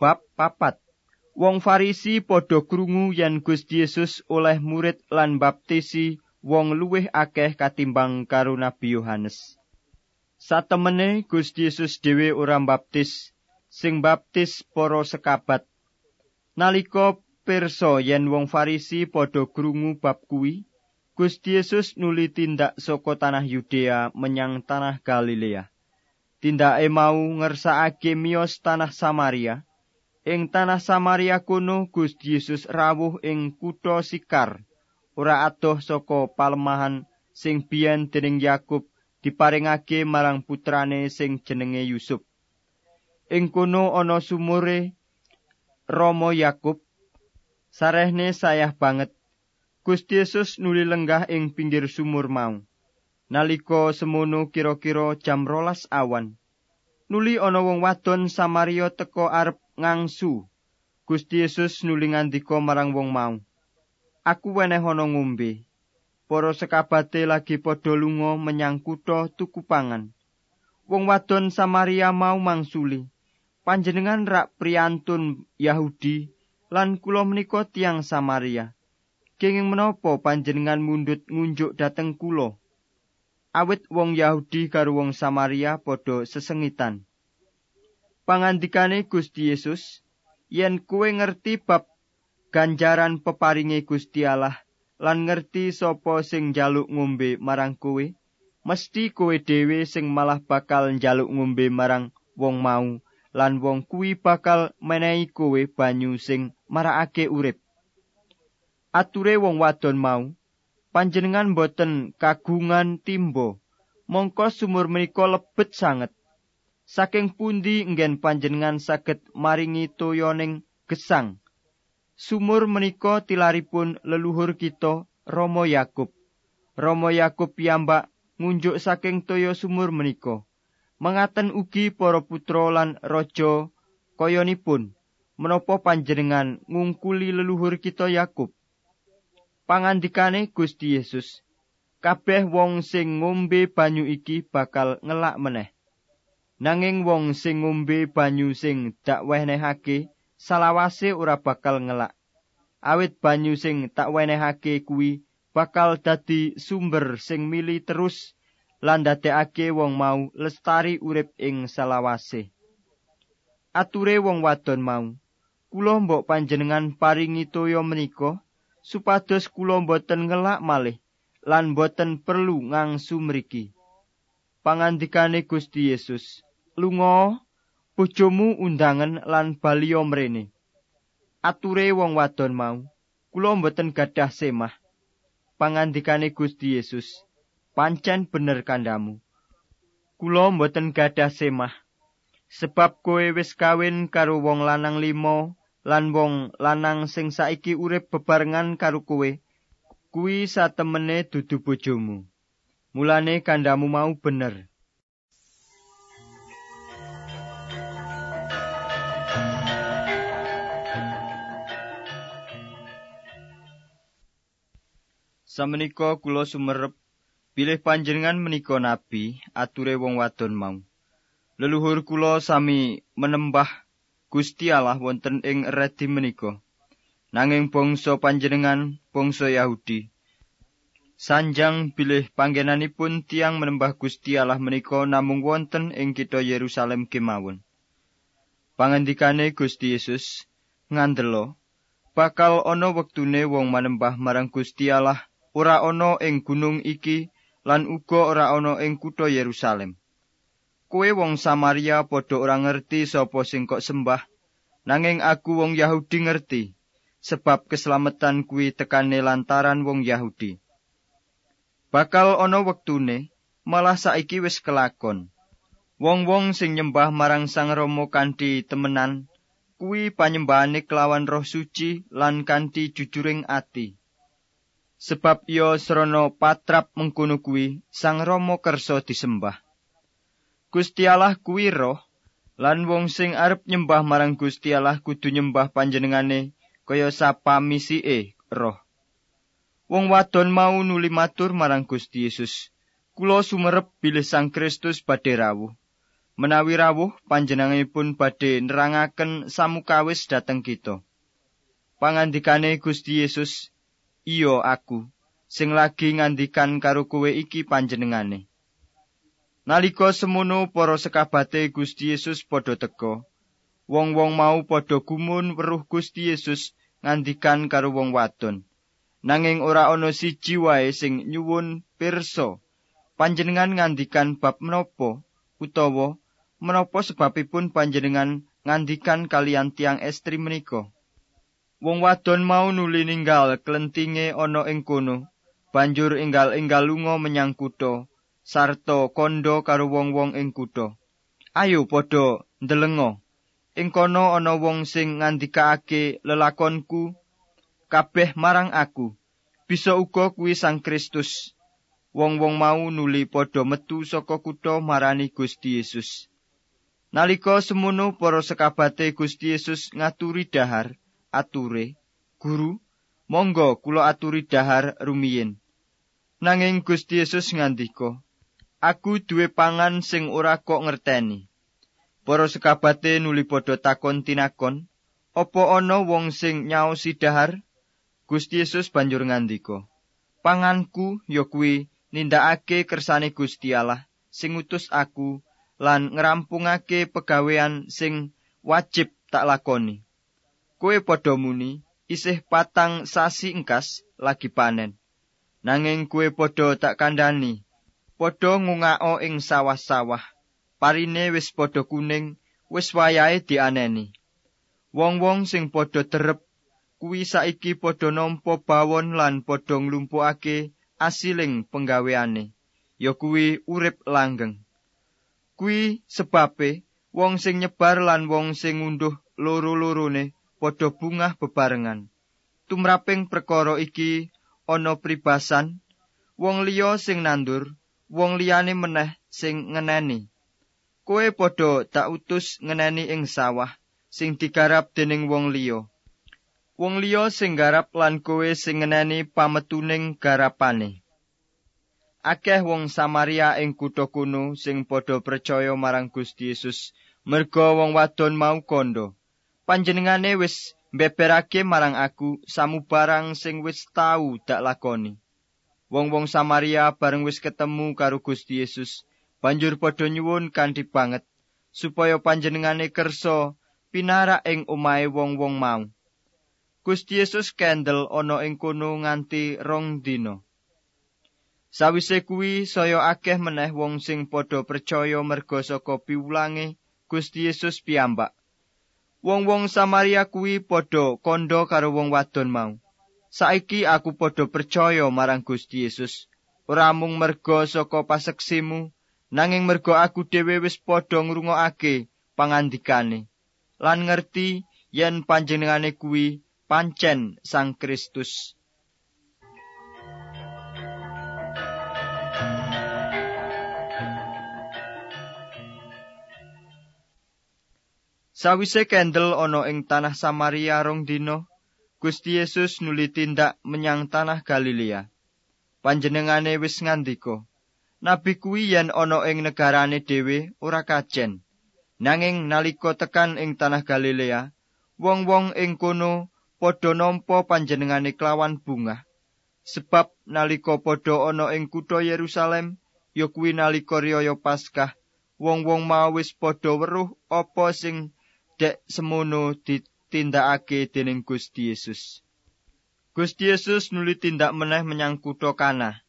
Bab papat Wong Farisi padha krungu yen Gusti Yesus oleh murid lan baptisi wong luwih akeh katimbang karo Nabi Yohanes. Satemene Gusti Yesus dhewe ora baptis, sing baptis para sekabat. Nalika pirsa yen wong Farisi padha krungu bab kuwi, Gusti Yesus nuli tindak saka tanah Yudea menyang tanah Galilea. Tindake mau ngersakake miyos tanah Samaria. Ing tanah Samaria kuno Gusti Yesus rawuh ing kutha Sikar, ora adoh saka palemahan sing biyen dening Yakub diparingake marang putrane sing jenenge Yusuf. Ing kono ana sumure Rama Yakub. Sarehne sayah banget. Gusti Yesus nuli lenggah ing pinggir sumur mau. Nalika semono kira-kira jam rolas awan. Nuli ana wong wadon Samaria teka arep ngangsu. Gusti Yesus nuli ngandika marang wong mau. Aku weneh ana ngombe. Para sekabate lagi padha lunga menyang kutha tuku pangan. Wong wadon Samaria mau mangsuli. Panjenengan rak priyantun Yahudi lan kula menika tiang Samaria. Kenging menapa panjenengan mundut ngunjuk dateng kula? awit wong Yahudi karo wong Samaria padha sesengitan. Pangandikane Gusti Yesus, yen kuwe ngerti bab ganjaran peparinge Gusti Allah lan ngerti sapa sing njaluk ngombe marang kowe, mesti kowe dhewe sing malah bakal njaluk ngombe marang wong mau lan wong kuwi bakal menehi kowe banyu sing marakake urip. Ature wong wadon mau, panjenengan boten kagungan timbo, mongko sumur menika lebet sanget. Saking pundi nggen panjenengan saged maringi toyoning gesang. Sumur menika tilaripun leluhur kita Romo Yakub. Romo Yakub piyambak ngunjuk saking toyo sumur menika. Mengaten ugi para putra lan raja kayonipun menapa panjenengan ngungkuli leluhur kita Yakub. pangandikane Gusti Yesus kabeh wong sing ngombe banyu iki bakal ngelak meneh nanging wong sing ngombe banyu sing dak wenehake salawase ora bakal ngelak awit banyu sing tak wenehake kuwi bakal dadi sumber sing mili terus lan dadekake wong mau lestari urip ing salawase ature wong wadon mau kula mbok panjenengan paringi toya menika supados kula boten ngelak malih lan boten perlu ngangsu mriki. Pangandikane Gusti Yesus, "Lunga, bojomu undangan lan baliyo mrene." Ature wong wadon mau, "Kula boten gadah semah." Pangandikane Gusti Yesus, "Pancen bener kandamu. Kula boten gadah semah." Sebab kowe wis kawin karo wong lanang limo lan wong lanang sing saiki urip bebarengan karo kowe kuwi satemene dudu bojomu mulane kandamu mau bener Samenika kula sumerep pilih panjenengan menika nabi ature wong wadon mau leluhur kula sami menembah Gusti Allah wonten ing redi menika. Nanging bangsa panjenengan bangsa Yahudi sanjang bilih panggenanipun tiang menembah Gusti Allah menika namung wonten ing kitha Yerusalem kemawon. Pangandikane Gusti Yesus ngandelo bakal ana wektune wong manembah marang Gusti Allah ora ana ing gunung iki lan uga ora ana ing kutha Yerusalem. Kowe wong Samaria padha ora ngerti sapa sing kok sembah, nanging aku wong Yahudi ngerti, sebab keselamatan kuwi tekane lantaran wong Yahudi. Bakal ana wektune, malah saiki wis kelakon. Wong-wong sing nyembah marang Sang Rama kanthi temenan, kuwi panyembahane kelawan roh suci lan kanthi jujuring ati. Sebab ya srana patrap mengkono kuwi Sang Rama kersa disembah. Gusti Allah kuwi roh lan wong sing arep nyembah marang Gusti Allah kudu nyembah panjenengane kaya sapa misike roh. Wong wadon mau nuli matur marang Gusti Yesus. Kula sumerep bilih Sang Kristus badhe rawuh. menawi rawuh panjenenganipun badhe nerangaken samukawis dhateng kita. Pangandikane Gusti Yesus, "Iya aku sing lagi ngandikan karo kowe iki panjenengane." Nalika semono para sekabate Gusti Yesus padha teka. Wong-wong mau padha gumun weruh Gusti Yesus ngandikan karo wong wadon. Nanging ora ana siji wae sing nyuwun pirsa panjenengan ngandikan bab menapa utawa menapa sebabipun panjenengan ngandikan kalian tiang estri menika? Wong wadon mau nuli ninggal klentinge ana ing kono, banjur enggal-enggal lunga menyang kutha, sarta kondo karo wong-wong ing kutha. Ayo padha ndelenga. Ing kono ana wong sing ngandikake lelakonku kabeh marang aku. Bisa uga kuwi Sang Kristus. Wong-wong mau nuli padha metu saka kutha marani Gusti Yesus. Nalika semono para sekabate Gusti Yesus ngaturi dahar, ature, "Guru, monggo kula aturi dahar rumiyin." Nanging Gusti Yesus ngandika, "Aku duwe pangan sing ora kok ngerteni." Para sekabate nuli padha takon tinakon, "Apa ana wong sing nyaosi dahar?" Gusti Yesus banjur ngandika, "Panganku ya kuwi nindakake kersane Gusti Allah sing utus aku." lan ngrampungake pegawean sing wajib tak lakoni. Kowe padha muni isih patang sasi engkas lagi panen. Nanging kowe padha tak kandhani, padha ngungako ing sawah-sawah. Parine wis padha kuning, wis wayahe dianeni. Wong-wong sing padha derep kuwi saiki padha nampa bawon lan padha nglumpukake asiling penggaweane. Ya kuwi urip langgeng. kuwi sebabe wong sing nyebar lan wong sing ngunduh loro-lorone padha bungah bebarengan. Tumraping perkara iki ana pribasan wong liya sing nandur, wong liyane meneh sing ngeneni. Kowe padha tak utus ngeneni ing sawah sing digarap dening wong liya. Wong liya sing garap lan kowe sing ngeneni pametuning garapane. akeh wong Samaria ing kutha kuno sing padha percaya marang Gusti Yesus merga wong wadon mau kondo panjenengane wis mbeberake marang aku samubarang sing wis tau dak lakoni. Wong-wong Samaria bareng wis ketemu karo Gusti Yesus banjur padha nyuwun kanthi banget supaya panjenengane kersa pinara ing omahe wong-wong mau. Gusti Yesus kendel ana ing kono nganti rong dina. Sawise kuwi saya akeh meneh wong sing padha percaya merga saka piwulange Gusti Yesus piyambak. Wong-wong Samaria kuwi padha kandha karo wong wadon mau. Saiki aku padha percaya marang Gusti Yesus, ora mung merga saka paseksimu, nanging merga aku dhewe wis padha ngrungokake pangandikane lan ngerti yen panjenengane kuwi pancen Sang Kristus. Sawise kendel ana ing tanah Samaria rong dina, Gusti Yesus nuli tindak menyang tanah Galilea. Panjenengane wis ngandika, Nabi kuwi yen ana ing negarane dhewe ora kajen. Nanging nalika tekan ing tanah Galilea, wong-wong ing kono padha nampa panjenengane kelawan bunga. Sebab nalika padha ana ing kutha Yerusalem, ya kuwi nalika riyaya Paskah, wong-wong mau wis padha weruh apa sing dek semono ditindakake dening Gusti Yesus. Gusti Yesus nuli tindak meneh menyang kutha Kana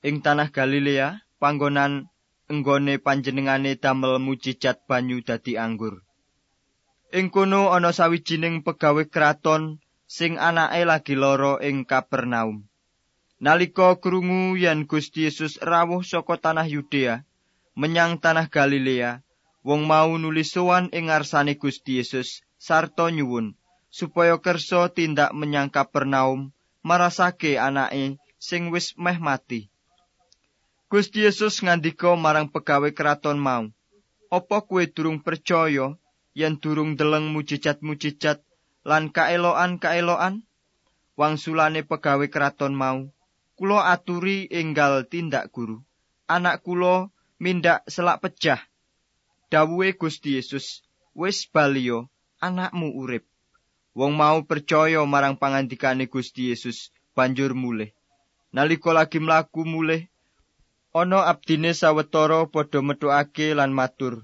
ing tanah Galilea, panggonan enggone panjenengane damel mujijat banyu dadi anggur. Ing kono ana sawijining pegawe kraton sing anake lagi lara ing Kapernaum. Nalika krungu yen Gusti Yesus rawuh saka tanah Yudea menyang tanah Galilea, wong mau nulis sowan ing ngarsane Gusti Yesus sarta nyuwun supaya kersa tindak menyang Kapernaum marasake anake sing wis meh mati. Gusti Yesus ngandika marang pegawe kraton mau, "Apa kue durung percaya yen durung deleng mujijat-mujijat lan kaeloan-kaeloan?" Wangsulane pegawe kraton mau, "Kula aturi enggal tindak guru. Anak kula mindak selak pejah dawuhe Gusti Yesus, "Wis baliyo, anakmu urip." Wong mau percaya marang pangandikane Gusti Yesus banjur mulih. Nalika lagi mlaku mulih, ana abdine sawetara padha metuake lan matur,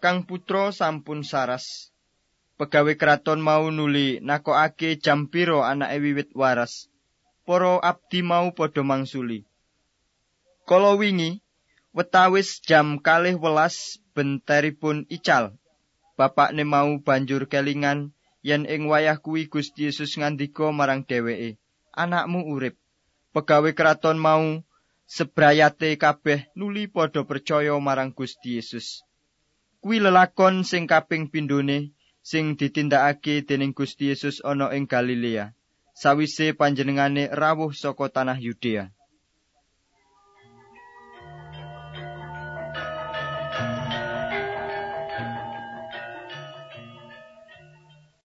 "Kang putra sampun saras." Pegawe kraton mau nuli nakokake jam pira anake wiwit waras. Para abdi mau padha mangsuli. Kala wingi wetawis jam kalih welas benteripun ical. Bapakne mau banjur kelingan yen ing wayah kuwi Gusti Yesus ngandika marang dheweke, "Anakmu urip." Pegawe kraton mau sebrayate kabeh nuli padha percaya marang Gusti Yesus. Kuwi lelakon sing kaping pindhone sing ditindakake dening Gusti Yesus ana ing Galilea, sawise panjenengane rawuh saka tanah Yudea.